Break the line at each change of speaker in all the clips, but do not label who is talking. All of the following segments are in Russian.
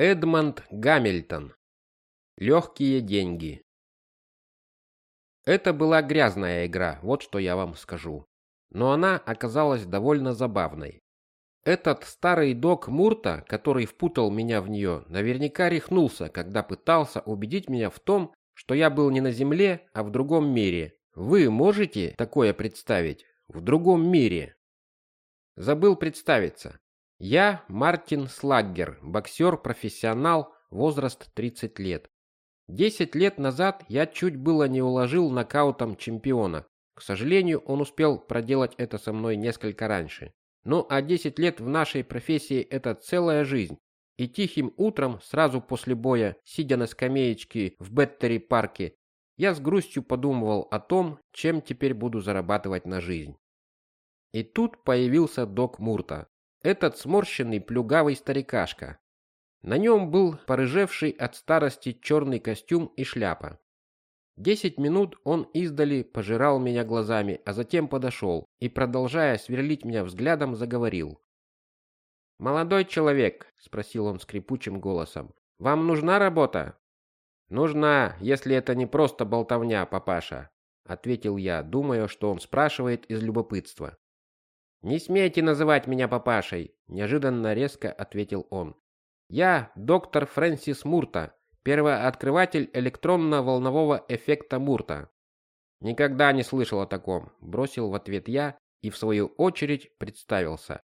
Эдмонд Гамильтон. Легкие деньги. Это была грязная игра, вот что я вам скажу. Но она оказалась довольно забавной. Этот старый док Мурта, который впутал меня в нее, наверняка рехнулся, когда пытался убедить меня в том, что я был не на земле, а в другом мире. Вы можете такое представить? В другом мире. Забыл представиться. Я Мартин Слаггер, боксер-профессионал, возраст 30 лет. 10 лет назад я чуть было не уложил нокаутом чемпиона. К сожалению, он успел проделать это со мной несколько раньше. Ну а 10 лет в нашей профессии это целая жизнь. И тихим утром, сразу после боя, сидя на скамеечке в Беттери-парке, я с грустью подумывал о том, чем теперь буду зарабатывать на жизнь. И тут появился док Мурта. Этот сморщенный плюгавый старикашка. На нем был порыжевший от старости черный костюм и шляпа. Десять минут он издали пожирал меня глазами, а затем подошел и, продолжая сверлить меня взглядом, заговорил. «Молодой человек», — спросил он скрипучим голосом, — «вам нужна работа?» «Нужна, если это не просто болтовня, папаша», — ответил я, думая, что он спрашивает из любопытства. «Не смейте называть меня папашей», – неожиданно резко ответил он. «Я доктор Фрэнсис Мурта, первооткрыватель электронно-волнового эффекта Мурта». «Никогда не слышал о таком», – бросил в ответ я и в свою очередь представился.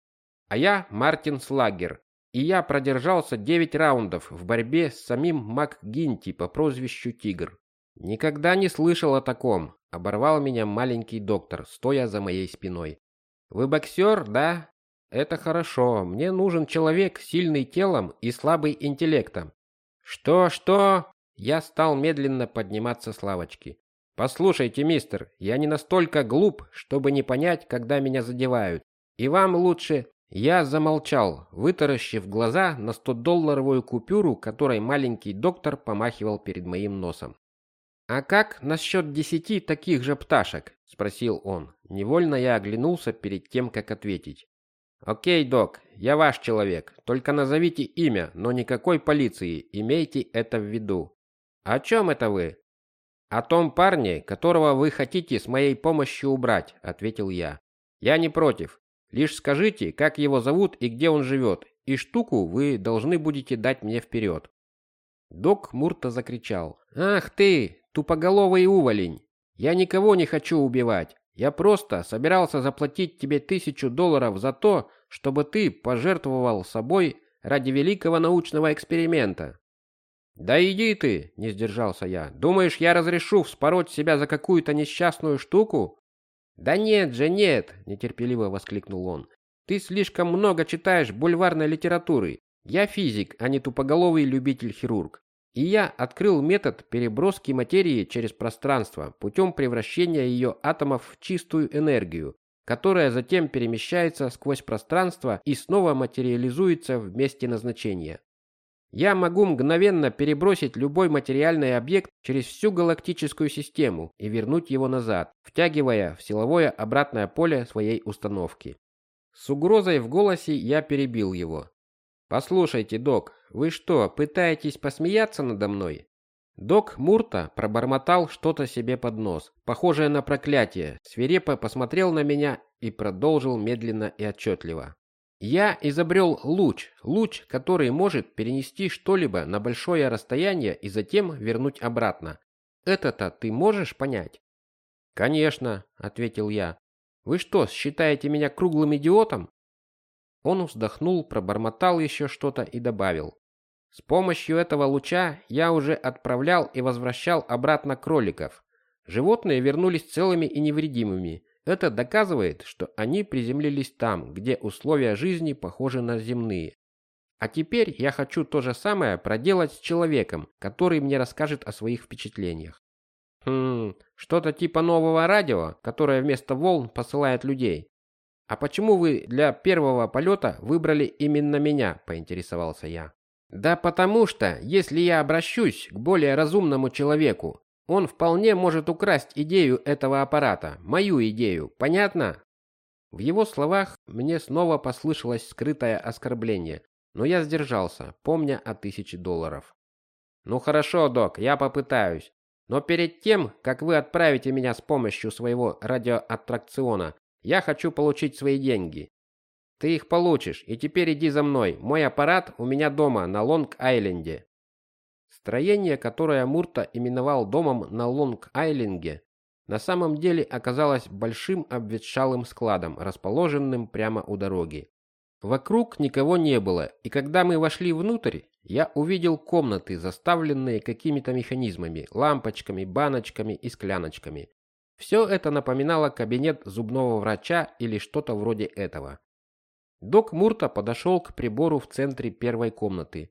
«А я Мартин Слагер, и я продержался 9 раундов в борьбе с самим МакГинти по прозвищу Тигр». «Никогда не слышал о таком», – оборвал меня маленький доктор, стоя за моей спиной. Вы боксер, да? Это хорошо. Мне нужен человек, сильный телом и слабый интеллектом. Что, что? Я стал медленно подниматься с лавочки. Послушайте, мистер, я не настолько глуп, чтобы не понять, когда меня задевают. И вам лучше... Я замолчал, вытаращив глаза на 100-долларовую купюру, которой маленький доктор помахивал перед моим носом. «А как насчет десяти таких же пташек?» – спросил он. Невольно я оглянулся перед тем, как ответить. «Окей, док, я ваш человек. Только назовите имя, но никакой полиции. Имейте это в виду». «О чем это вы?» «О том парне, которого вы хотите с моей помощью убрать», – ответил я. «Я не против. Лишь скажите, как его зовут и где он живет, и штуку вы должны будете дать мне вперед». Док Мурта закричал. «Ах ты, тупоголовый уволень! Я никого не хочу убивать. Я просто собирался заплатить тебе тысячу долларов за то, чтобы ты пожертвовал собой ради великого научного эксперимента. Да иди ты, не сдержался я. Думаешь, я разрешу вспороть себя за какую-то несчастную штуку? Да нет же, нет, нетерпеливо воскликнул он. Ты слишком много читаешь бульварной литературы. Я физик, а не тупоголовый любитель-хирург. И я открыл метод переброски материи через пространство путем превращения ее атомов в чистую энергию, которая затем перемещается сквозь пространство и снова материализуется в месте назначения. Я могу мгновенно перебросить любой материальный объект через всю галактическую систему и вернуть его назад, втягивая в силовое обратное поле своей установки. С угрозой в голосе я перебил его. «Послушайте, док, вы что, пытаетесь посмеяться надо мной?» Док Мурта пробормотал что-то себе под нос, похожее на проклятие, свирепо посмотрел на меня и продолжил медленно и отчетливо. «Я изобрел луч, луч, который может перенести что-либо на большое расстояние и затем вернуть обратно. Это-то ты можешь понять?» «Конечно», — ответил я. «Вы что, считаете меня круглым идиотом?» Он вздохнул, пробормотал еще что-то и добавил. С помощью этого луча я уже отправлял и возвращал обратно кроликов. Животные вернулись целыми и невредимыми. Это доказывает, что они приземлились там, где условия жизни похожи на земные. А теперь я хочу то же самое проделать с человеком, который мне расскажет о своих впечатлениях. Хм, что-то типа нового радио, которое вместо волн посылает людей. «А почему вы для первого полета выбрали именно меня?» – поинтересовался я. «Да потому что, если я обращусь к более разумному человеку, он вполне может украсть идею этого аппарата, мою идею, понятно?» В его словах мне снова послышалось скрытое оскорбление. но я сдержался, помня о тысяче долларов. «Ну хорошо, док, я попытаюсь. Но перед тем, как вы отправите меня с помощью своего радиоаттракциона, я хочу получить свои деньги. Ты их получишь, и теперь иди за мной. Мой аппарат у меня дома на Лонг-Айленде. Строение, которое Мурта именовал домом на Лонг-Айленде, на самом деле оказалось большим обветшалым складом, расположенным прямо у дороги. Вокруг никого не было, и когда мы вошли внутрь, я увидел комнаты, заставленные какими-то механизмами, лампочками, баночками и скляночками. Все это напоминало кабинет зубного врача или что-то вроде этого. Док Мурта подошел к прибору в центре первой комнаты,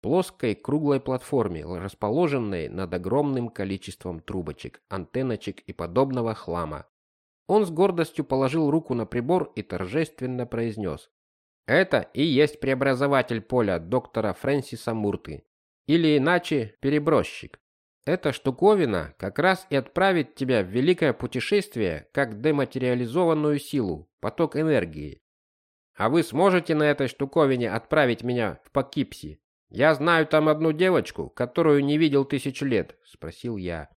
плоской круглой платформе, расположенной над огромным количеством трубочек, антенночек и подобного хлама. Он с гордостью положил руку на прибор и торжественно произнес. Это и есть преобразователь поля доктора Фрэнсиса Мурты. Или иначе, перебросчик. Эта штуковина как раз и отправит тебя в великое путешествие, как дематериализованную силу, поток энергии. А вы сможете на этой штуковине отправить меня в Покипси? Я знаю там одну девочку, которую не видел тысячу лет, спросил я.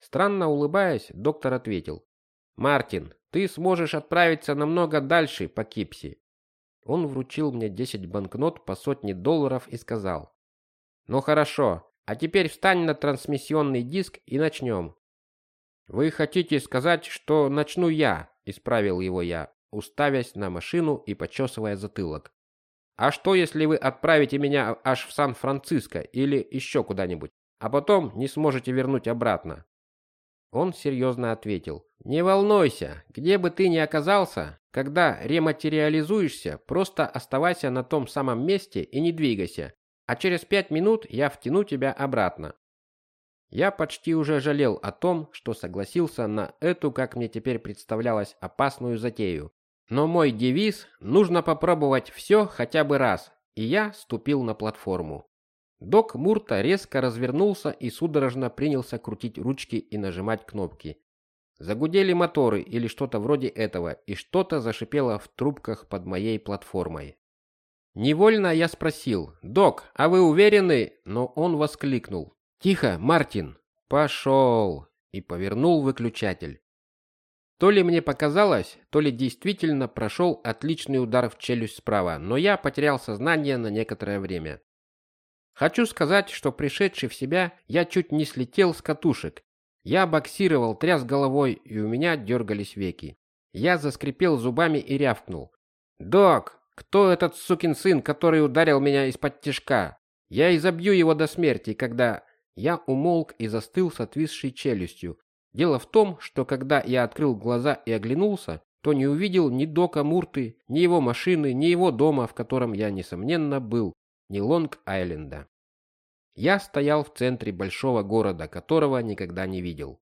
Странно улыбаясь, доктор ответил: "Мартин, ты сможешь отправиться намного дальше по Кипси. Он вручил мне 10 банкнот по сотне долларов и сказал: "Ну хорошо, а теперь встань на трансмиссионный диск и начнем». Вы хотите сказать, что начну я? исправил его я, уставясь на машину и почесывая затылок. А что, если вы отправите меня аж в Сан-Франциско или еще куда-нибудь, а потом не сможете вернуть обратно? Он серьезно ответил: "Не волнуйся, где бы ты ни оказался, когда рематериализуешься, просто оставайся на том самом месте и не двигайся, а через пять минут я втяну тебя обратно. Я почти уже жалел о том, что согласился на эту, как мне теперь представлялось, опасную затею. Но мой девиз «нужно попробовать все хотя бы раз», и я ступил на платформу. Док Мурта резко развернулся и судорожно принялся крутить ручки и нажимать кнопки. Загудели моторы или что-то вроде этого, и что-то зашипело в трубках под моей платформой. Невольно я спросил: "Док, а вы уверены?" Но он воскликнул: "Тихо, Мартин, пошел!» и повернул выключатель. То ли мне показалось, то ли действительно прошел отличный удар в челюсть справа, но я потерял сознание на некоторое время. Хочу сказать, что пришедший в себя, я чуть не слетел с катушек я боксировал, тряс головой, и у меня дергались веки. Я заскрипел зубами и рявкнул. «Док, кто этот сукин сын, который ударил меня из-под тишка? Я изобью его до смерти, когда...» Я умолк и застыл с отвисшей челюстью. Дело в том, что когда я открыл глаза и оглянулся, то не увидел ни Дока Мурты, ни его машины, ни его дома, в котором я, несомненно, был, ни Лонг-Айленда. Я стоял в центре большого города, которого никогда не видел.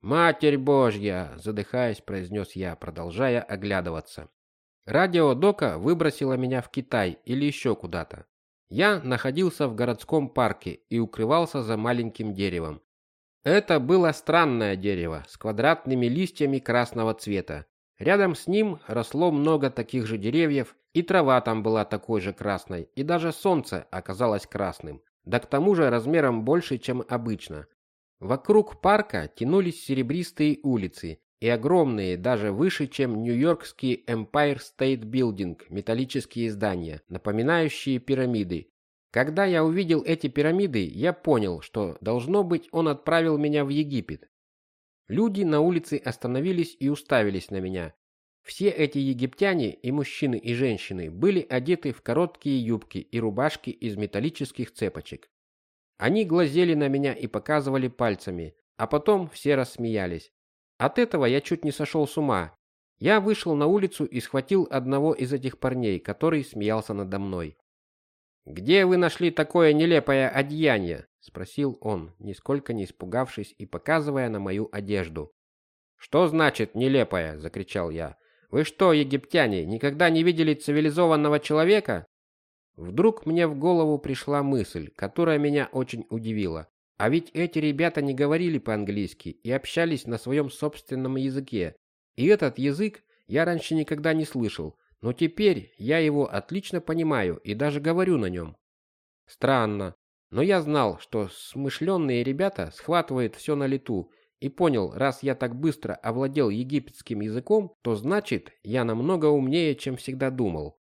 «Матерь Божья!» – задыхаясь, произнес я, продолжая оглядываться. Радио Дока выбросило меня в Китай или еще куда-то. Я находился в городском парке и укрывался за маленьким деревом. Это было странное дерево с квадратными листьями красного цвета. Рядом с ним росло много таких же деревьев, и трава там была такой же красной, и даже солнце оказалось красным да к тому же размером больше, чем обычно. Вокруг парка тянулись серебристые улицы и огромные, даже выше, чем Нью-Йоркский Empire State Building, металлические здания, напоминающие пирамиды. Когда я увидел эти пирамиды, я понял, что должно быть, он отправил меня в Египет. Люди на улице остановились и уставились на меня, все эти египтяне, и мужчины, и женщины, были одеты в короткие юбки и рубашки из металлических цепочек. Они глазели на меня и показывали пальцами, а потом все рассмеялись. От этого я чуть не сошел с ума. Я вышел на улицу и схватил одного из этих парней, который смеялся надо мной. «Где вы нашли такое нелепое одеяние?» – спросил он, нисколько не испугавшись и показывая на мою одежду. «Что значит нелепое?» – закричал я. Вы что, египтяне, никогда не видели цивилизованного человека? Вдруг мне в голову пришла мысль, которая меня очень удивила. А ведь эти ребята не говорили по-английски и общались на своем собственном языке. И этот язык я раньше никогда не слышал, но теперь я его отлично понимаю и даже говорю на нем. Странно, но я знал, что смышленные ребята схватывают все на лету, и понял, раз я так быстро овладел египетским языком, то значит, я намного умнее, чем всегда думал.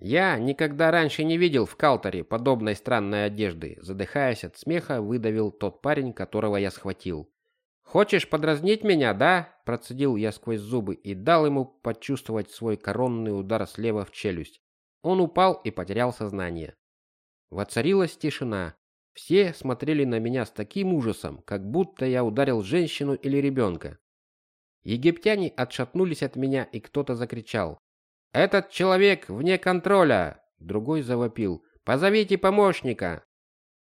Я никогда раньше не видел в Калтере подобной странной одежды, задыхаясь от смеха, выдавил тот парень, которого я схватил. Хочешь подразнить меня, да? процедил я сквозь зубы и дал ему почувствовать свой коронный удар слева в челюсть. Он упал и потерял сознание. Воцарилась тишина. Все смотрели на меня с таким ужасом, как будто я ударил женщину или ребенка. Египтяне отшатнулись от меня, и кто-то закричал: "Этот человек вне контроля!" Другой завопил: "Позовите помощника!"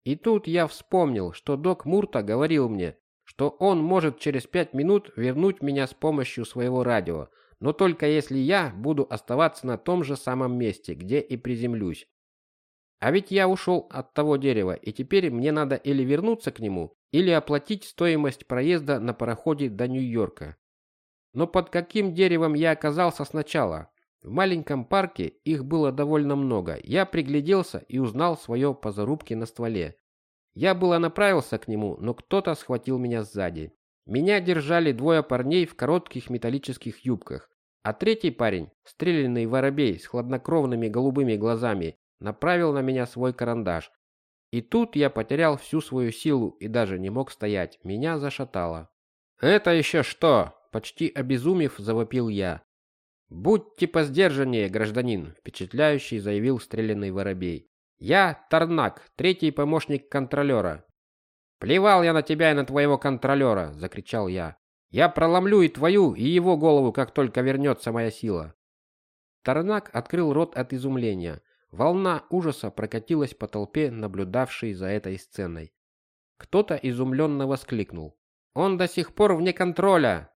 И тут я вспомнил, что док Мурта говорил мне, что он может через пять минут вернуть меня с помощью своего радио, но только если я буду оставаться на том же самом месте, где и приземлюсь. А ведь я ушел от того дерева, и теперь мне надо или вернуться к нему, или оплатить стоимость проезда на пароходе до Нью-Йорка. Но под каким деревом я оказался сначала? В маленьком парке их было довольно много. Я пригляделся и узнал свое по зарубке на стволе. Я было направился к нему, но кто-то схватил меня сзади. Меня держали двое парней в коротких металлических юбках, а третий парень, стрелянный воробей с хладнокровными голубыми глазами, направил на меня свой карандаш. И тут я потерял всю свою силу и даже не мог стоять. Меня зашатало. "Это еще что?" почти обезумев, завопил я. "Будьте посдержаннее, гражданин", впечатляющий заявил стрелянный воробей. "Я Тарнак, третий помощник контролера». "Плевал я на тебя и на твоего контролера!» – закричал я. "Я проломлю и твою, и его голову, как только вернется моя сила". Тарнак открыл рот от изумления. Волна ужаса прокатилась по толпе, наблюдавшей за этой сценой. Кто-то изумленно воскликнул: "Он до сих пор вне контроля!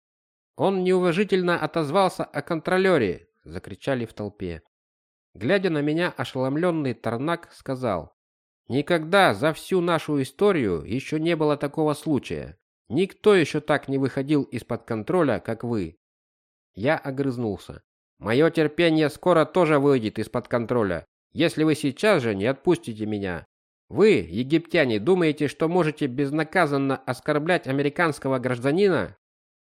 Он неуважительно отозвался о контролере!" закричали в толпе. Глядя на меня, ошеломленный Тарнак сказал: "Никогда за всю нашу историю еще не было такого случая. Никто еще так не выходил из-под контроля, как вы". Я огрызнулся. Мое терпение скоро тоже выйдет из-под контроля если вы сейчас же не отпустите меня. Вы, египтяне, думаете, что можете безнаказанно оскорблять американского гражданина?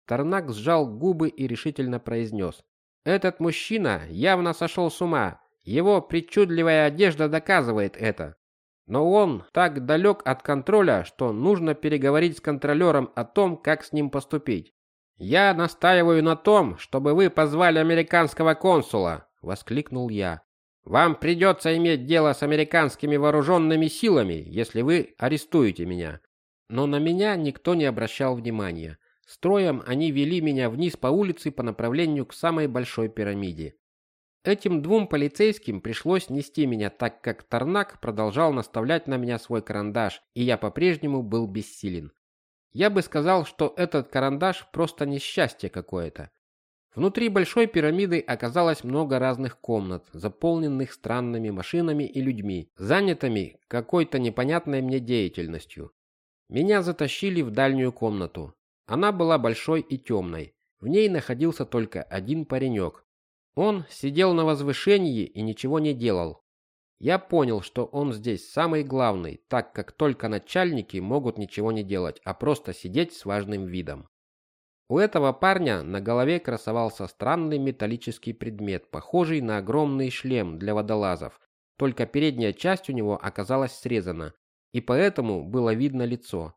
Тарнак сжал губы и решительно произнес. Этот мужчина явно сошел с ума. Его причудливая одежда доказывает это. Но он так далек от контроля, что нужно переговорить с контролером о том, как с ним поступить. Я настаиваю на том, чтобы вы позвали американского консула, воскликнул я. Вам придется иметь дело с американскими вооруженными силами, если вы арестуете меня. Но на меня никто не обращал внимания. Строем они вели меня вниз по улице по направлению к самой большой пирамиде. Этим двум полицейским пришлось нести меня, так как Тарнак продолжал наставлять на меня свой карандаш, и я по-прежнему был бессилен. Я бы сказал, что этот карандаш просто несчастье какое-то. Внутри большой пирамиды оказалось много разных комнат, заполненных странными машинами и людьми, занятыми какой-то непонятной мне деятельностью. Меня затащили в дальнюю комнату. Она была большой и темной. В ней находился только один паренек. Он сидел на возвышении и ничего не делал. Я понял, что он здесь самый главный, так как только начальники могут ничего не делать, а просто сидеть с важным видом. У этого парня на голове красовался странный металлический предмет, похожий на огромный шлем для водолазов. Только передняя часть у него оказалась срезана, и поэтому было видно лицо.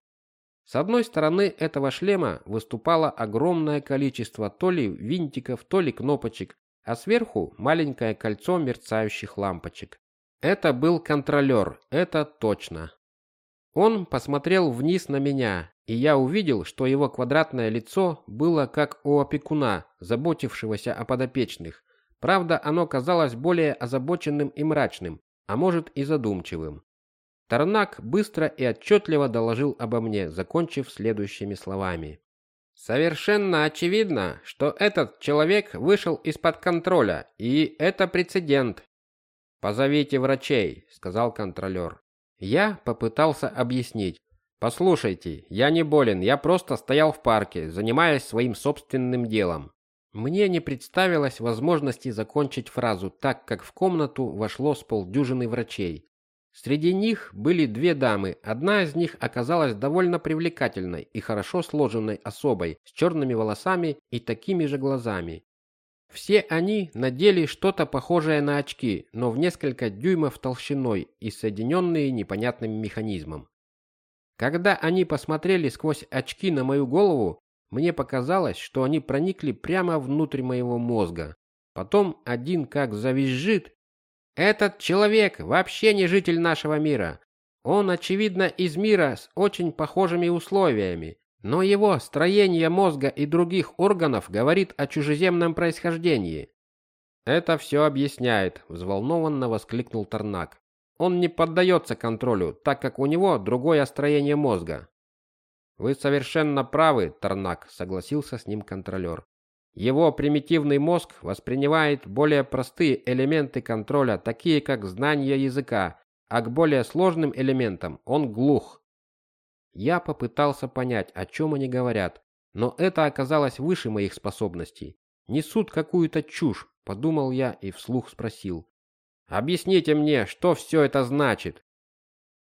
С одной стороны этого шлема выступало огромное количество то ли винтиков, то ли кнопочек, а сверху маленькое кольцо мерцающих лампочек. Это был контролер, это точно. Он посмотрел вниз на меня, и я увидел, что его квадратное лицо было как у опекуна, заботившегося о подопечных. Правда, оно казалось более озабоченным и мрачным, а может и задумчивым. Тарнак быстро и отчетливо доложил обо мне, закончив следующими словами: Совершенно очевидно, что этот человек вышел из-под контроля, и это прецедент. Позовите врачей, сказал контролер. Я попытался объяснить, Послушайте, я не болен, я просто стоял в парке, занимаясь своим собственным делом. Мне не представилось возможности закончить фразу, так как в комнату вошло с полдюжины врачей. Среди них были две дамы. Одна из них оказалась довольно привлекательной и хорошо сложенной особой, с черными волосами и такими же глазами. Все они надели что-то похожее на очки, но в несколько дюймов толщиной и соединенные непонятным механизмом. Когда они посмотрели сквозь очки на мою голову, мне показалось, что они проникли прямо внутрь моего мозга. Потом один как завизжит. Этот человек вообще не житель нашего мира. Он, очевидно, из мира с очень похожими условиями. Но его строение мозга и других органов говорит о чужеземном происхождении. Это все объясняет, взволнованно воскликнул Тарнак. Он не поддается контролю, так как у него другое строение мозга. Вы совершенно правы, Тарнак, согласился с ним контролер. Его примитивный мозг воспринимает более простые элементы контроля, такие как знание языка, а к более сложным элементам он глух. Я попытался понять, о чем они говорят, но это оказалось выше моих способностей. Несут какую-то чушь, подумал я и вслух спросил: "Объясните мне, что все это значит?"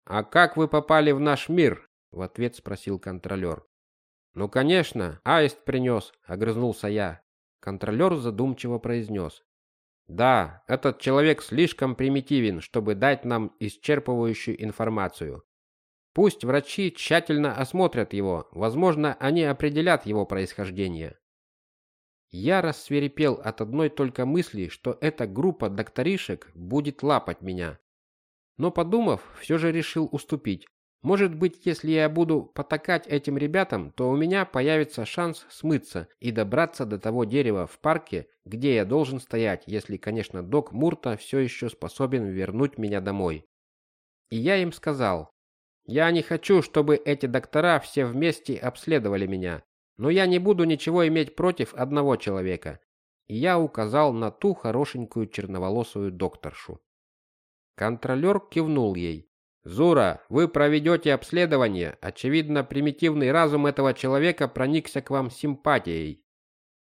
"А как вы попали в наш мир?" в ответ спросил контролер. Ну, конечно, аист принес», — огрызнулся я. Контролер задумчиво произнес. Да, этот человек слишком примитивен, чтобы дать нам исчерпывающую информацию. Пусть врачи тщательно осмотрят его, возможно, они определят его происхождение. Я рассверепел от одной только мысли, что эта группа докторишек будет лапать меня. Но подумав, все же решил уступить. Может быть, если я буду потакать этим ребятам, то у меня появится шанс смыться и добраться до того дерева в парке, где я должен стоять, если, конечно, док Мурта все еще способен вернуть меня домой. И я им сказал, я не хочу, чтобы эти доктора все вместе обследовали меня, но я не буду ничего иметь против одного человека. И я указал на ту хорошенькую черноволосую докторшу. Контролер кивнул ей. Зура, вы проведете обследование. Очевидно, примитивный разум этого человека проникся к вам симпатией.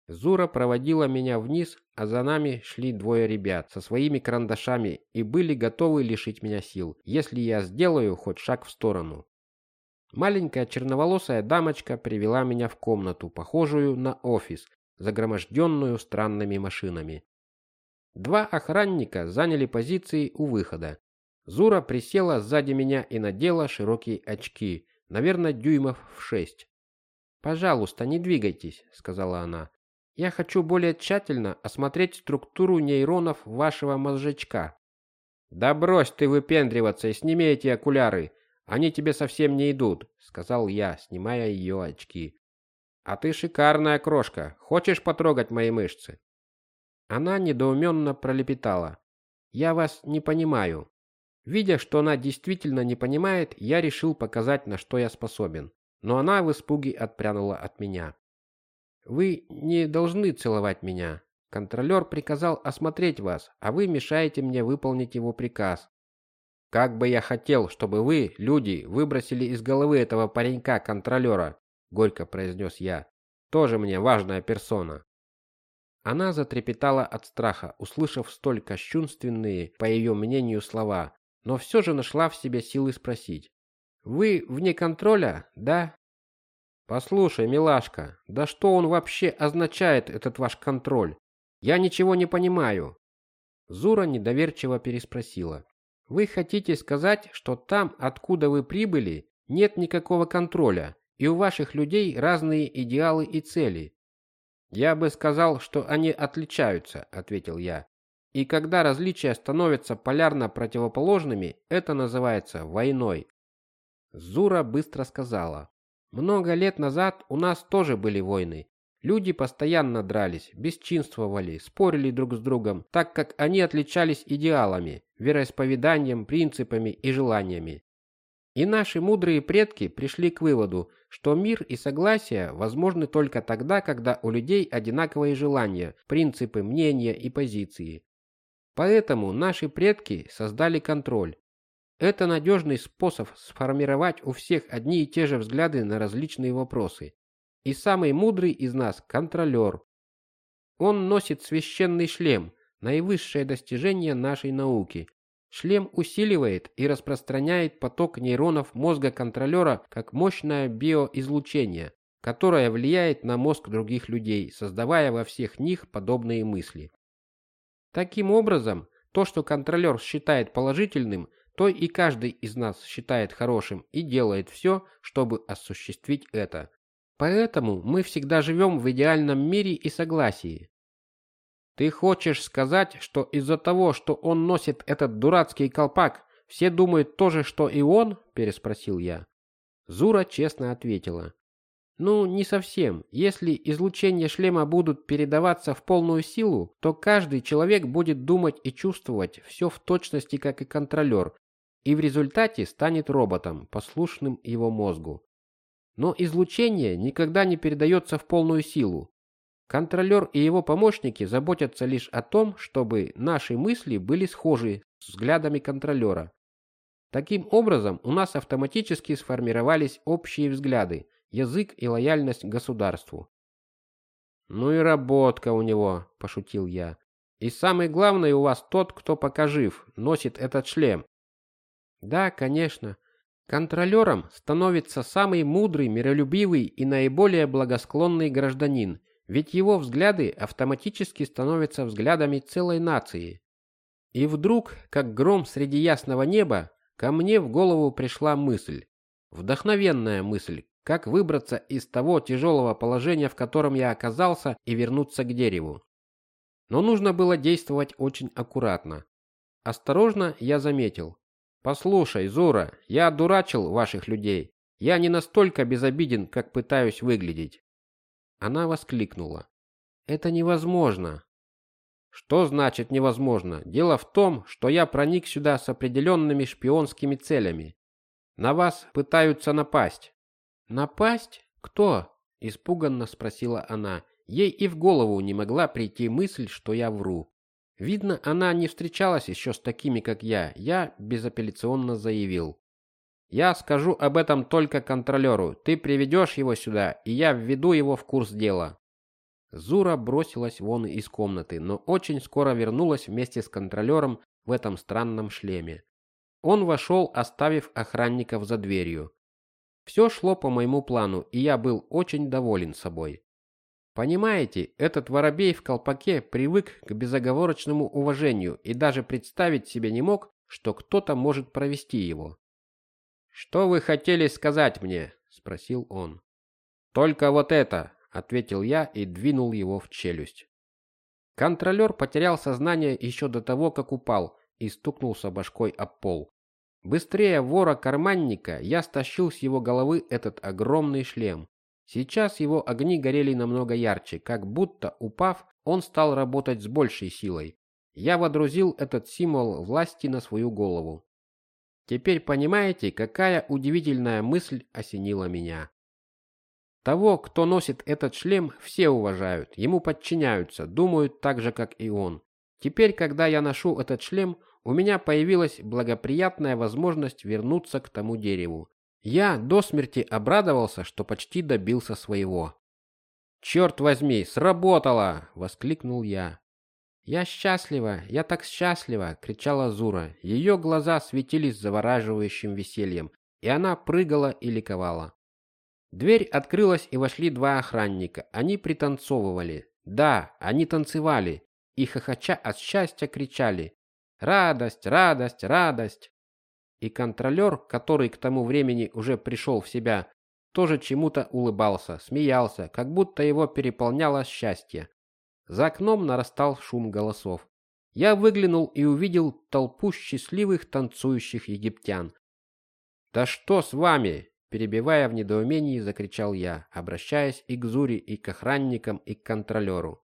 Зура проводила меня вниз, а за нами шли двое ребят со своими карандашами и были готовы лишить меня сил, если я сделаю хоть шаг в сторону. Маленькая черноволосая дамочка привела меня в комнату, похожую на офис, загроможденную странными машинами. Два охранника заняли позиции у выхода. Зура присела сзади меня и надела широкие очки, наверное, дюймов в шесть. «Пожалуйста, не двигайтесь», — сказала она. Я хочу более тщательно осмотреть структуру нейронов вашего мозжечка. Да брось ты выпендриваться и сними эти окуляры. Они тебе совсем не идут, сказал я, снимая ее очки. А ты шикарная крошка. Хочешь потрогать мои мышцы? Она недоуменно пролепетала: "Я вас не понимаю". Видя, что она действительно не понимает, я решил показать, на что я способен. Но она в испуге отпрянула от меня. Вы не должны целовать меня. Контролер приказал осмотреть вас, а вы мешаете мне выполнить его приказ. Как бы я хотел, чтобы вы, люди, выбросили из головы этого паренька-контролера, горько произнес я. Тоже мне важная персона. Она затрепетала от страха, услышав столь кощунственные, по ее мнению, слова, но все же нашла в себе силы спросить: "Вы вне контроля, да?" Послушай, милашка, да что он вообще означает этот ваш контроль? Я ничего не понимаю. Зура недоверчиво переспросила. Вы хотите сказать, что там, откуда вы прибыли, нет никакого контроля, и у ваших людей разные идеалы и цели? Я бы сказал, что они отличаются, ответил я. И когда различия становятся полярно противоположными, это называется войной. Зура быстро сказала: много лет назад у нас тоже были войны. Люди постоянно дрались, бесчинствовали, спорили друг с другом, так как они отличались идеалами, вероисповеданием, принципами и желаниями. И наши мудрые предки пришли к выводу, что мир и согласие возможны только тогда, когда у людей одинаковые желания, принципы, мнения и позиции. Поэтому наши предки создали контроль, это надежный способ сформировать у всех одни и те же взгляды на различные вопросы. И самый мудрый из нас – контролер. Он носит священный шлем, наивысшее достижение нашей науки. Шлем усиливает и распространяет поток нейронов мозга контролера как мощное биоизлучение, которое влияет на мозг других людей, создавая во всех них подобные мысли. Таким образом, то, что контролер считает положительным, то и каждый из нас считает хорошим и делает все, чтобы осуществить это. Поэтому мы всегда живем в идеальном мире и согласии. Ты хочешь сказать, что из-за того, что он носит этот дурацкий колпак, все думают то же, что и он? переспросил я. Зура честно ответила. Ну, не совсем. Если излучения шлема будут передаваться в полную силу, то каждый человек будет думать и чувствовать все в точности, как и контролер, и в результате станет роботом, послушным его мозгу. Но излучение никогда не передается в полную силу. Контролер и его помощники заботятся лишь о том, чтобы наши мысли были схожи с взглядами контролера. Таким образом, у нас автоматически сформировались общие взгляды, язык и лояльность государству. «Ну и работка у него», – пошутил я. «И самый главный у вас тот, кто пока жив, носит этот шлем». «Да, конечно. Контролером становится самый мудрый, миролюбивый и наиболее благосклонный гражданин, ведь его взгляды автоматически становятся взглядами целой нации. И вдруг, как гром среди ясного неба, ко мне в голову пришла мысль. Вдохновенная мысль, как выбраться из того тяжелого положения, в котором я оказался, и вернуться к дереву. Но нужно было действовать очень аккуратно. Осторожно я заметил. «Послушай, Зура, я дурачил ваших людей. Я не настолько безобиден, как пытаюсь выглядеть. Она воскликнула. «Это невозможно!» «Что значит невозможно? Дело в том, что я проник сюда с определенными шпионскими целями. На вас пытаются напасть». «Напасть? Кто?» – испуганно спросила она. Ей и в голову не могла прийти мысль, что я вру. Видно, она не встречалась еще с такими, как я. Я безапелляционно заявил. Я скажу об этом только контролеру. Ты приведешь его сюда, и я введу его в курс дела. Зура бросилась вон из комнаты, но очень скоро вернулась вместе с контролером в этом странном шлеме. Он вошел, оставив охранников за дверью. Все шло по моему плану, и я был очень доволен собой. Понимаете, этот воробей в колпаке привык к безоговорочному уважению и даже представить себе не мог, что кто-то может провести его. «Что вы хотели сказать мне?» – спросил он. «Только вот это», – ответил я и двинул его в челюсть. Контролер потерял сознание еще до того, как упал, и стукнулся башкой об пол. Быстрее вора-карманника я стащил с его головы этот огромный шлем. Сейчас его огни горели намного ярче, как будто, упав, он стал работать с большей силой. Я водрузил этот символ власти на свою голову. Теперь понимаете, какая удивительная мысль осенила меня. Того, кто носит этот шлем, все уважают, ему подчиняются, думают так же, как и он. Теперь, когда я ношу этот шлем, у меня появилась благоприятная возможность вернуться к тому дереву. Я до смерти обрадовался, что почти добился своего. «Черт возьми, сработало!» – воскликнул я. «Я счастлива! Я так счастлива!» – кричала Зура. Ее глаза светились завораживающим весельем, и она прыгала и ликовала. Дверь открылась, и вошли два охранника. Они пританцовывали. Да, они танцевали. И хохоча от счастья кричали «Радость! Радость! Радость!» И контролер, который к тому времени уже пришел в себя, тоже чему-то улыбался, смеялся, как будто его переполняло счастье. За окном нарастал шум голосов. Я выглянул и увидел толпу счастливых танцующих египтян. «Да что с вами?» – перебивая в недоумении, закричал я, обращаясь и к Зуре, и к охранникам, и к контролеру.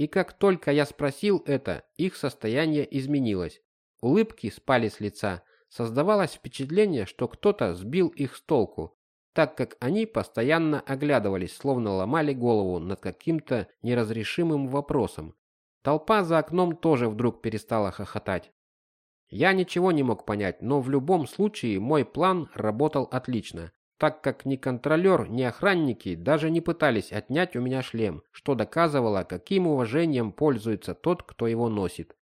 И как только я спросил это, их состояние изменилось. Улыбки спали с лица. Создавалось впечатление, что кто-то сбил их с толку так как они постоянно оглядывались, словно ломали голову над каким-то неразрешимым вопросом. Толпа за окном тоже вдруг перестала хохотать. Я ничего не мог понять, но в любом случае мой план работал отлично. Так как ни контролер, ни охранники даже не пытались отнять у меня шлем, что доказывало, каким уважением пользуется тот, кто его носит.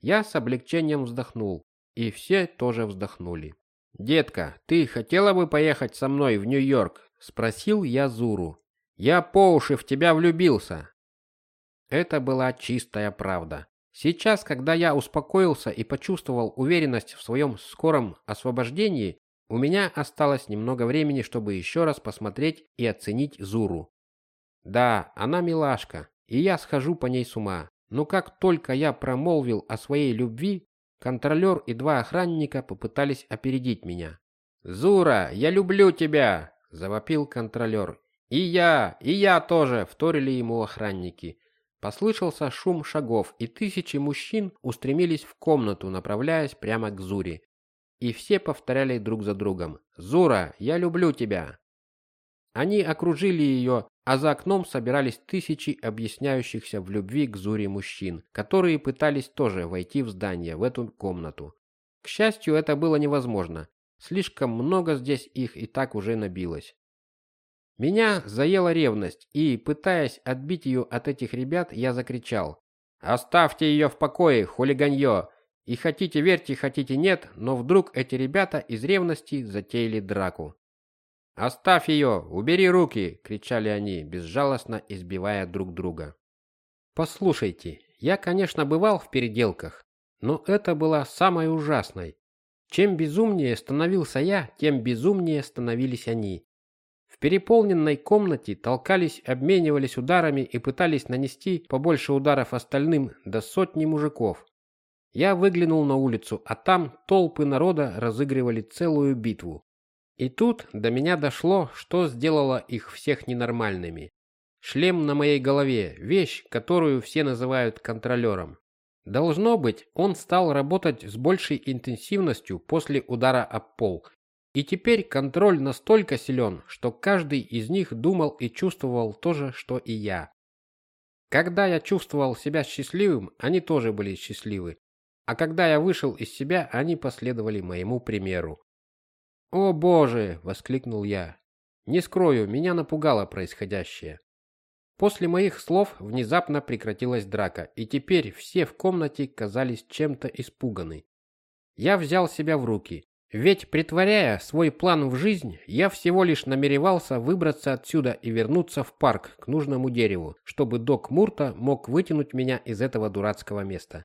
Я с облегчением вздохнул, и все тоже вздохнули. «Детка, ты хотела бы поехать со мной в Нью-Йорк?» – спросил я Зуру. «Я по уши в тебя влюбился». Это была чистая правда. Сейчас, когда я успокоился и почувствовал уверенность в своем скором освобождении, у меня осталось немного времени, чтобы еще раз посмотреть и оценить Зуру. Да, она милашка, и я схожу по ней с ума. Но как только я промолвил о своей любви, контролер и два охранника попытались опередить меня. «Зура, я люблю тебя!» – завопил контролер. «И я, и я тоже!» – вторили ему охранники. Послышался шум шагов, и тысячи мужчин устремились в комнату, направляясь прямо к Зуре и все повторяли друг за другом «Зура, я люблю тебя!». Они окружили ее, а за окном собирались тысячи объясняющихся в любви к Зуре мужчин, которые пытались тоже войти в здание, в эту комнату. К счастью, это было невозможно. Слишком много здесь их и так уже набилось. Меня заела ревность, и, пытаясь отбить ее от этих ребят, я закричал. «Оставьте ее в покое, хулиганье! И хотите верьте, хотите нет, но вдруг эти ребята из ревности затеяли драку. «Оставь ее! Убери руки!» – кричали они, безжалостно избивая друг друга. Послушайте, я, конечно, бывал в переделках, но это было самое ужасное. Чем безумнее становился я, тем безумнее становились они. В переполненной комнате толкались, обменивались ударами и пытались нанести побольше ударов остальным до сотни мужиков. Я выглянул на улицу, а там толпы народа разыгрывали целую битву. И тут до меня дошло, что сделало их всех ненормальными. Шлем на моей голове – вещь, которую все называют контролером. Должно быть, он стал работать с большей интенсивностью после удара об пол. И теперь контроль настолько силен, что каждый из них думал и чувствовал то же, что и я. Когда я чувствовал себя счастливым, они тоже были счастливы. А когда я вышел из себя, они последовали моему примеру. «О боже!» – воскликнул я. Не скрою, меня напугало происходящее. После моих слов внезапно прекратилась драка, и теперь все в комнате казались чем-то испуганы. Я взял себя в руки, ведь притворяя свой план в жизнь, я всего лишь намеревался выбраться отсюда и вернуться в парк к нужному дереву, чтобы док Мурта мог вытянуть меня из этого дурацкого места.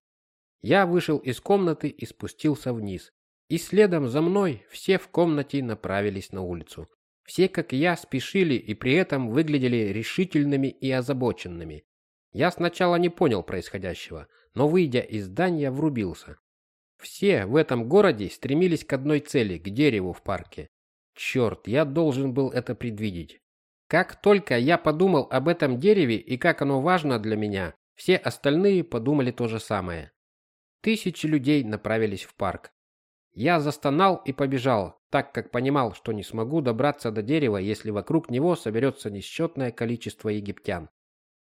Я вышел из комнаты и спустился вниз. И следом за мной все в комнате направились на улицу. Все, как я, спешили и при этом выглядели решительными и озабоченными. Я сначала не понял происходящего, но, выйдя из здания, врубился. Все в этом городе стремились к одной цели, к дереву в парке. Черт, я должен был это предвидеть. Как только я подумал об этом дереве и как оно важно для меня, все остальные подумали то же самое. Тысячи людей направились в парк. Я застонал и побежал, так как понимал, что не смогу добраться до дерева, если вокруг него соберется несчетное количество египтян.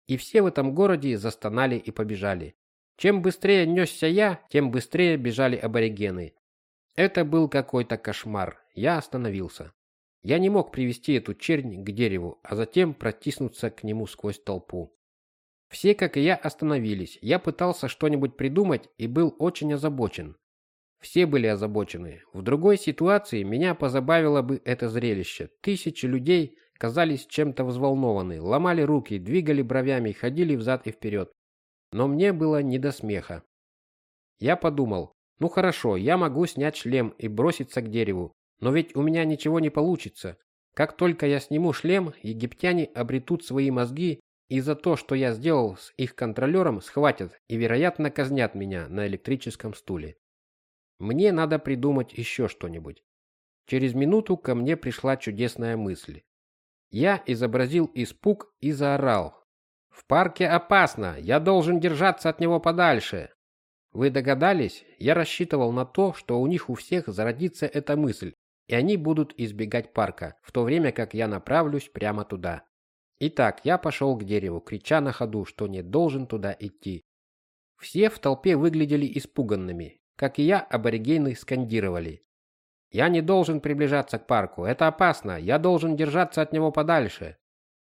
И все в этом городе застонали и побежали. Чем быстрее несся я, тем быстрее бежали аборигены. Это был какой-то кошмар. Я остановился. Я не мог привести эту чернь к дереву, а затем протиснуться к нему сквозь толпу. Все, как и я, остановились. Я пытался что-нибудь придумать и был очень озабочен. Все были озабочены. В другой ситуации меня позабавило бы это зрелище. Тысячи людей казались чем-то взволнованы, ломали руки, двигали бровями, ходили взад и вперед. Но мне было не до смеха. Я подумал, ну хорошо, я могу снять шлем и броситься к дереву, но ведь у меня ничего не получится. Как только я сниму шлем, египтяне обретут свои мозги и за то, что я сделал с их контролером, схватят и, вероятно, казнят меня на электрическом стуле. Мне надо придумать еще что-нибудь. Через минуту ко мне пришла чудесная мысль. Я изобразил испуг и заорал. «В парке опасно! Я должен держаться от него подальше!» Вы догадались? Я рассчитывал на то, что у них у всех зародится эта мысль, и они будут избегать парка, в то время как я направлюсь прямо туда. Итак, я пошел к дереву, крича на ходу, что не должен туда идти. Все в толпе выглядели испуганными. Как и я, аборигены скандировали. Я не должен приближаться к парку. Это опасно. Я должен держаться от него подальше.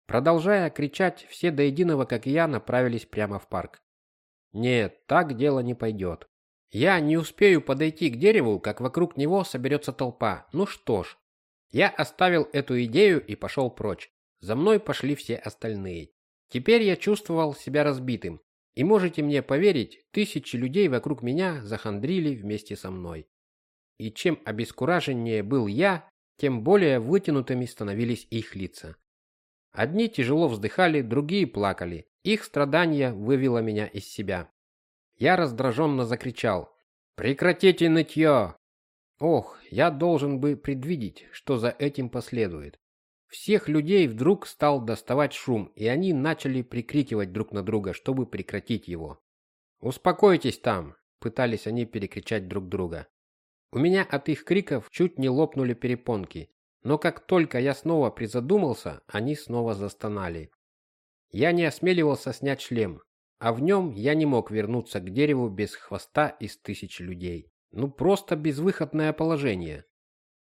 Продолжая кричать, все до единого, как и я, направились прямо в парк. Нет, так дело не пойдет. Я не успею подойти к дереву, как вокруг него соберется толпа. Ну что ж. Я оставил эту идею и пошел прочь. За мной пошли все остальные. Теперь я чувствовал себя разбитым. И можете мне поверить, тысячи людей вокруг меня захандрили вместе со мной. И чем обескураженнее был я, тем более вытянутыми становились их лица. Одни тяжело вздыхали, другие плакали. Их страдание вывело меня из себя. Я раздраженно закричал. «Прекратите нытье!» Ох, я должен бы предвидеть, что за этим последует. Всех людей вдруг стал доставать шум, и они начали прикрикивать друг на друга, чтобы прекратить его. «Успокойтесь там!» – пытались они перекричать друг друга. У меня от их криков чуть не лопнули перепонки, но как только я снова призадумался, они снова застонали. Я не осмеливался снять шлем, а в нем я не мог вернуться к дереву без хвоста из тысяч людей. Ну просто безвыходное положение.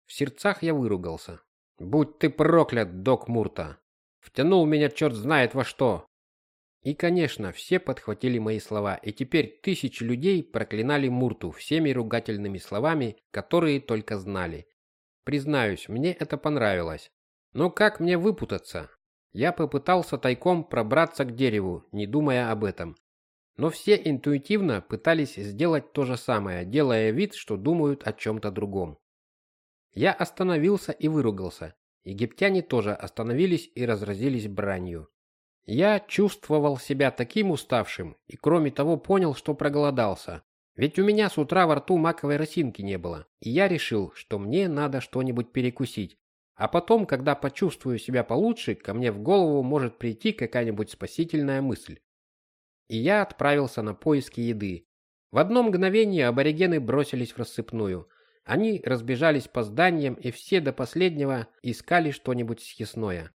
В сердцах я выругался. Будь ты проклят, док Мурта. Втянул меня черт знает во что. И, конечно, все подхватили мои слова, и теперь тысячи людей проклинали Мурту всеми ругательными словами, которые только знали. Признаюсь, мне это понравилось. Но как мне выпутаться? Я попытался тайком пробраться к дереву, не думая об этом. Но все интуитивно пытались сделать то же самое, делая вид, что думают о чем-то другом. Я остановился и выругался. Египтяне тоже остановились и разразились бранью. Я чувствовал себя таким уставшим и, кроме того, понял, что проголодался. Ведь у меня с утра во рту маковой росинки не было, и я решил, что мне надо что-нибудь перекусить. А потом, когда почувствую себя получше, ко мне в голову может прийти какая-нибудь спасительная мысль. И я отправился на поиски еды. В одно мгновение аборигены бросились в рассыпную. Они разбежались по зданиям и все до последнего искали что-нибудь съестное.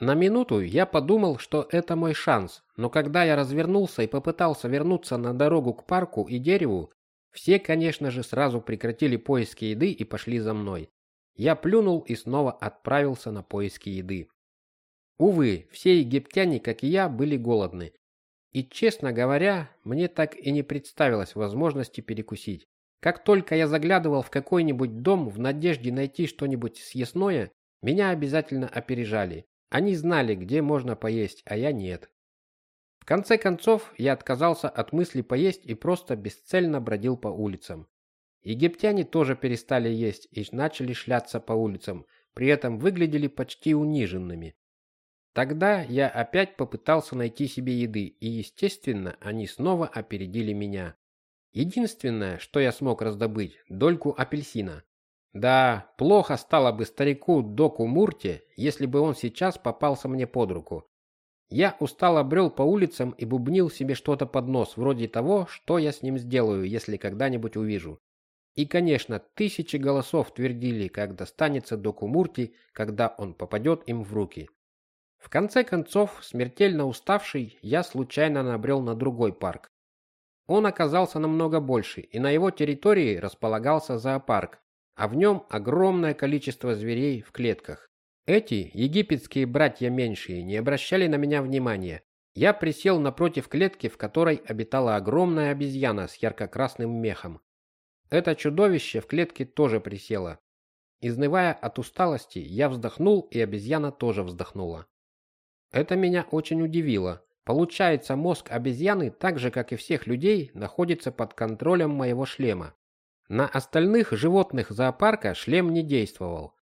На минуту я подумал, что это мой шанс, но когда я развернулся и попытался вернуться на дорогу к парку и дереву, все, конечно же, сразу прекратили поиски еды и пошли за мной. Я плюнул и снова отправился на поиски еды. Увы, все египтяне, как и я, были голодны. И, честно говоря, мне так и не представилось возможности перекусить. Как только я заглядывал в какой-нибудь дом в надежде найти что-нибудь съестное, меня обязательно опережали. Они знали, где можно поесть, а я нет. В конце концов, я отказался от мысли поесть и просто бесцельно бродил по улицам. Египтяне тоже перестали есть и начали шляться по улицам, при этом выглядели почти униженными. Тогда я опять попытался найти себе еды, и, естественно, они снова опередили меня. Единственное, что я смог раздобыть, дольку апельсина. Да, плохо стало бы старику Доку Мурте, если бы он сейчас попался мне под руку. Я устало брел по улицам и бубнил себе что-то под нос, вроде того, что я с ним сделаю, если когда-нибудь увижу. И, конечно, тысячи голосов твердили, как достанется Доку Мурти, когда он попадет им в руки. В конце концов, смертельно уставший, я случайно набрел на другой парк. Он оказался намного больше, и на его территории располагался зоопарк, а в нем огромное количество зверей в клетках. Эти египетские братья меньшие не обращали на меня внимания. Я присел напротив клетки, в которой обитала огромная обезьяна с ярко-красным мехом. Это чудовище в клетке тоже присело. Изнывая от усталости, я вздохнул, и обезьяна тоже вздохнула. Это меня очень удивило. Получается, мозг обезьяны, так же как и всех людей, находится под контролем моего шлема. На остальных животных зоопарка шлем не действовал.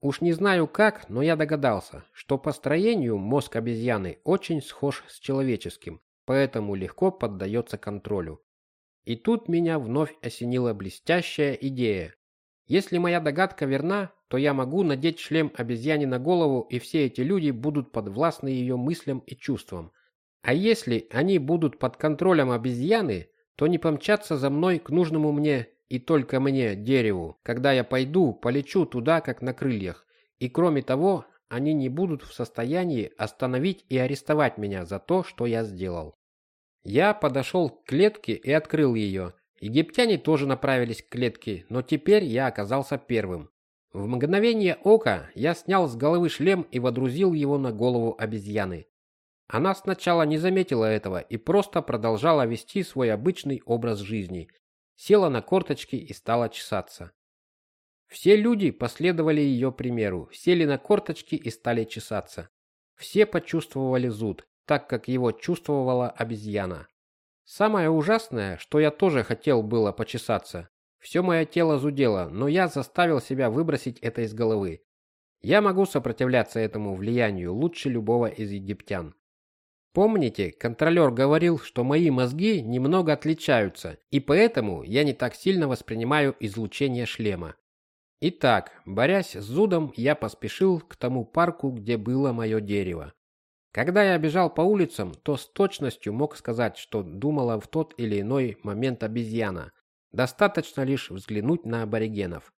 Уж не знаю как, но я догадался, что по строению мозг обезьяны очень схож с человеческим, поэтому легко поддается контролю. И тут меня вновь осенила блестящая идея. Если моя догадка верна, то я могу надеть шлем обезьяне на голову, и все эти люди будут подвластны ее мыслям и чувствам. А если они будут под контролем обезьяны, то не помчатся за мной к нужному мне и только мне, дереву, когда я пойду, полечу туда, как на крыльях. И кроме того, они не будут в состоянии остановить и арестовать меня за то, что я сделал. Я подошел к клетке и открыл ее. Египтяне тоже направились к клетке, но теперь я оказался первым. В мгновение ока я снял с головы шлем и водрузил его на голову обезьяны. Она сначала не заметила этого и просто продолжала вести свой обычный образ жизни. Села на корточки и стала чесаться. Все люди последовали ее примеру, сели на корточки и стали чесаться. Все почувствовали зуд, так как его чувствовала обезьяна. Самое ужасное, что я тоже хотел было почесаться. Все мое тело зудело, но я заставил себя выбросить это из головы. Я могу сопротивляться этому влиянию лучше любого из египтян. Помните, контролер говорил, что мои мозги немного отличаются, и поэтому я не так сильно воспринимаю излучение шлема. Итак, борясь с зудом, я поспешил к тому парку, где было мое дерево. Когда я бежал по улицам, то с точностью мог сказать, что думала в тот или иной момент обезьяна. Достаточно лишь взглянуть на аборигенов.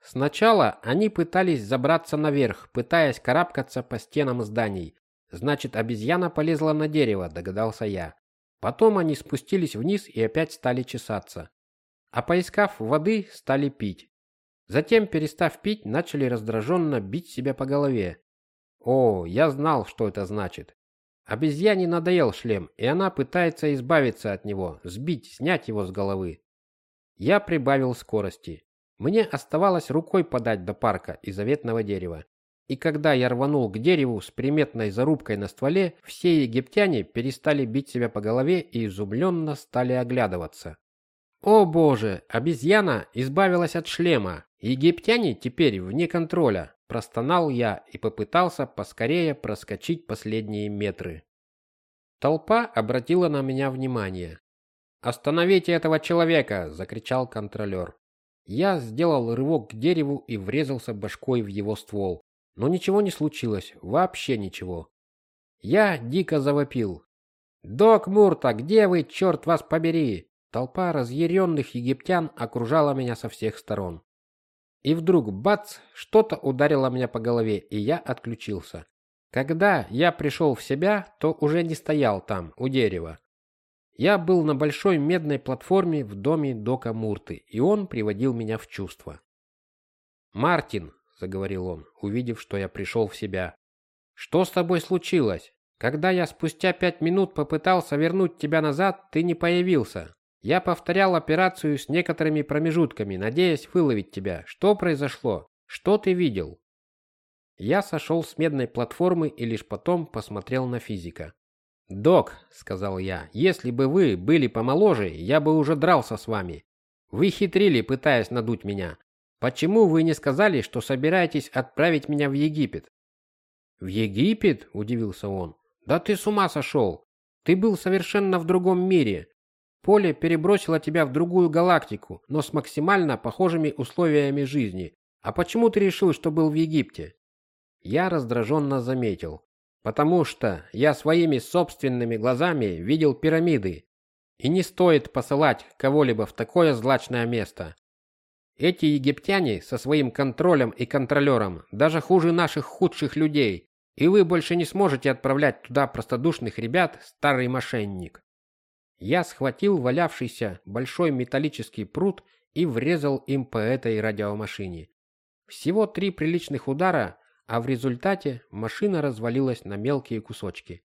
Сначала они пытались забраться наверх, пытаясь карабкаться по стенам зданий, Значит, обезьяна полезла на дерево, догадался я. Потом они спустились вниз и опять стали чесаться. А поискав воды, стали пить. Затем, перестав пить, начали раздраженно бить себя по голове. О, я знал, что это значит. Обезьяне надоел шлем, и она пытается избавиться от него, сбить, снять его с головы. Я прибавил скорости. Мне оставалось рукой подать до парка и заветного дерева. И когда я рванул к дереву с приметной зарубкой на стволе, все египтяне перестали бить себя по голове и изумленно стали оглядываться. О боже, обезьяна избавилась от шлема. Египтяне теперь вне контроля. Простонал я и попытался поскорее проскочить последние метры. Толпа обратила на меня внимание. «Остановите этого человека!» – закричал контролер. Я сделал рывок к дереву и врезался башкой в его ствол. Но ничего не случилось, вообще ничего. Я дико завопил. «Док Мурта, где вы, черт вас побери?» Толпа разъяренных египтян окружала меня со всех сторон. И вдруг, бац, что-то ударило меня по голове, и я отключился. Когда я пришел в себя, то уже не стоял там, у дерева. Я был на большой медной платформе в доме Дока Мурты, и он приводил меня в чувство. «Мартин, заговорил он, увидев, что я пришел в себя. Что с тобой случилось? Когда я спустя пять минут попытался вернуть тебя назад, ты не появился. Я повторял операцию с некоторыми промежутками, надеясь выловить тебя. Что произошло? Что ты видел? Я сошел с медной платформы и лишь потом посмотрел на физика. «Док», — сказал я, — «если бы вы были помоложе, я бы уже дрался с вами. Вы хитрили, пытаясь надуть меня. Почему вы не сказали, что собираетесь отправить меня в Египет? В Египет? удивился он. Да ты с ума сошел. Ты был совершенно в другом мире. Поле перебросило тебя в другую галактику, но с максимально похожими условиями жизни. А почему ты решил, что был в Египте? Я раздраженно заметил. Потому что я своими собственными глазами видел пирамиды. И не стоит посылать кого-либо в такое злачное место. Эти египтяне со своим контролем и контролером даже хуже наших худших людей, и вы больше не сможете отправлять туда простодушных ребят, старый мошенник. Я схватил валявшийся большой металлический прут и врезал им по этой радиомашине. Всего три приличных удара, а в результате машина развалилась на мелкие кусочки.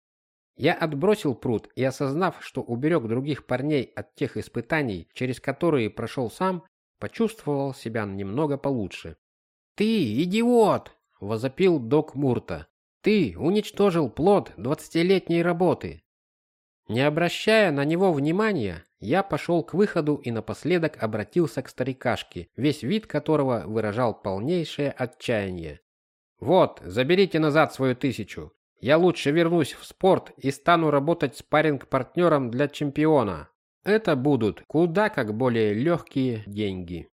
Я отбросил прут и, осознав, что уберег других парней от тех испытаний, через которые прошел сам, почувствовал себя немного получше. «Ты идиот!» – возопил док Мурта. «Ты уничтожил плод двадцатилетней работы!» Не обращая на него внимания, я пошел к выходу и напоследок обратился к старикашке, весь вид которого выражал полнейшее отчаяние. «Вот, заберите назад свою тысячу. Я лучше вернусь в спорт и стану работать спарринг-партнером для чемпиона. Это будут куда как более легкие деньги.